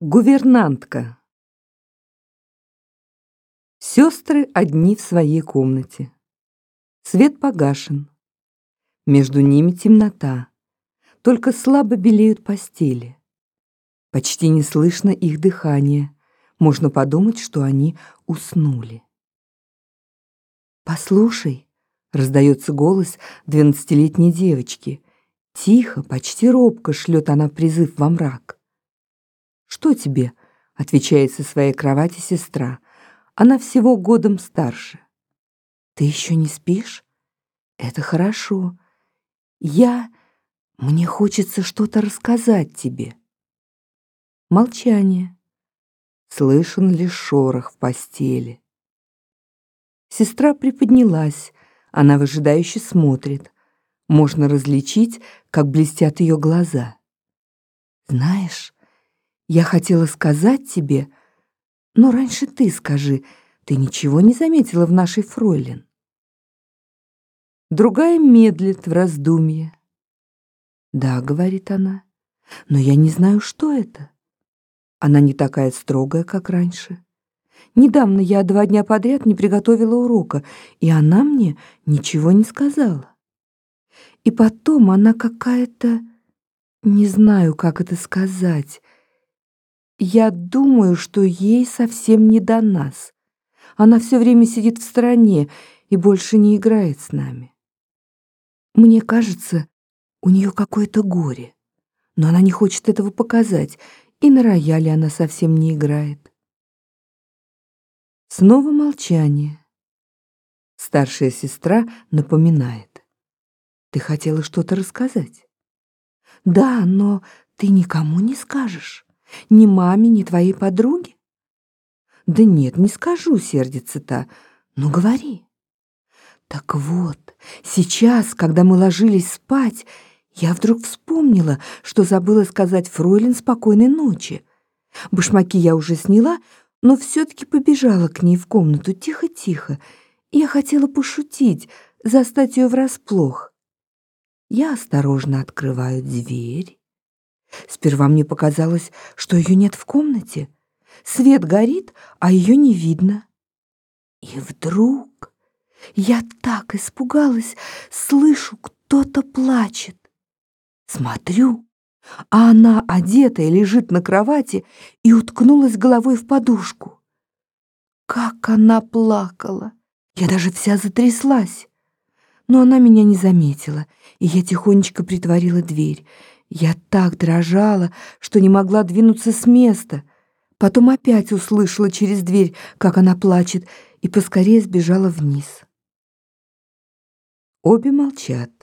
Гувернантка. Сестры одни в своей комнате. Свет погашен. Между ними темнота. Только слабо белеют постели. Почти не слышно их дыхания. Можно подумать, что они уснули. «Послушай», — раздается голос двенадцатилетней девочки. Тихо, почти робко шлет она призыв во мрак. «Что тебе?» — отвечает со своей кровати сестра. Она всего годом старше. «Ты еще не спишь? Это хорошо. Я... Мне хочется что-то рассказать тебе». Молчание. Слышен лишь шорох в постели. Сестра приподнялась. Она выжидающе смотрит. Можно различить, как блестят ее глаза. «Знаешь, я хотела сказать тебе, но раньше ты скажи, ты ничего не заметила в нашей фройлен. Другая медлит в раздумье. «Да», — говорит она, — «но я не знаю, что это». Она не такая строгая, как раньше. Недавно я два дня подряд не приготовила урока, и она мне ничего не сказала. И потом она какая-то... Не знаю, как это сказать. Я думаю, что ей совсем не до нас. Она все время сидит в стороне и больше не играет с нами. Мне кажется, у нее какое-то горе, но она не хочет этого показать, и на рояле она совсем не играет. Снова молчание. Старшая сестра напоминает. Ты хотела что-то рассказать? Да, но ты никому не скажешь. Ни маме, ни твоей подруге? Да нет, не скажу, сердится та. Ну, говори. Так вот, сейчас, когда мы ложились спать, я вдруг вспомнила, что забыла сказать Фройлен спокойной ночи. Башмаки я уже сняла, но все-таки побежала к ней в комнату тихо-тихо. Я хотела пошутить, застать ее врасплох. Я осторожно открываю дверь. Сперва мне показалось, что ее нет в комнате. Свет горит, а ее не видно. И вдруг я так испугалась, слышу, кто-то плачет. Смотрю, а она, одетая, лежит на кровати и уткнулась головой в подушку. Как она плакала! Я даже вся затряслась. Но она меня не заметила, и я тихонечко притворила дверь. Я так дрожала, что не могла двинуться с места. Потом опять услышала через дверь, как она плачет, и поскорее сбежала вниз. Обе молчат.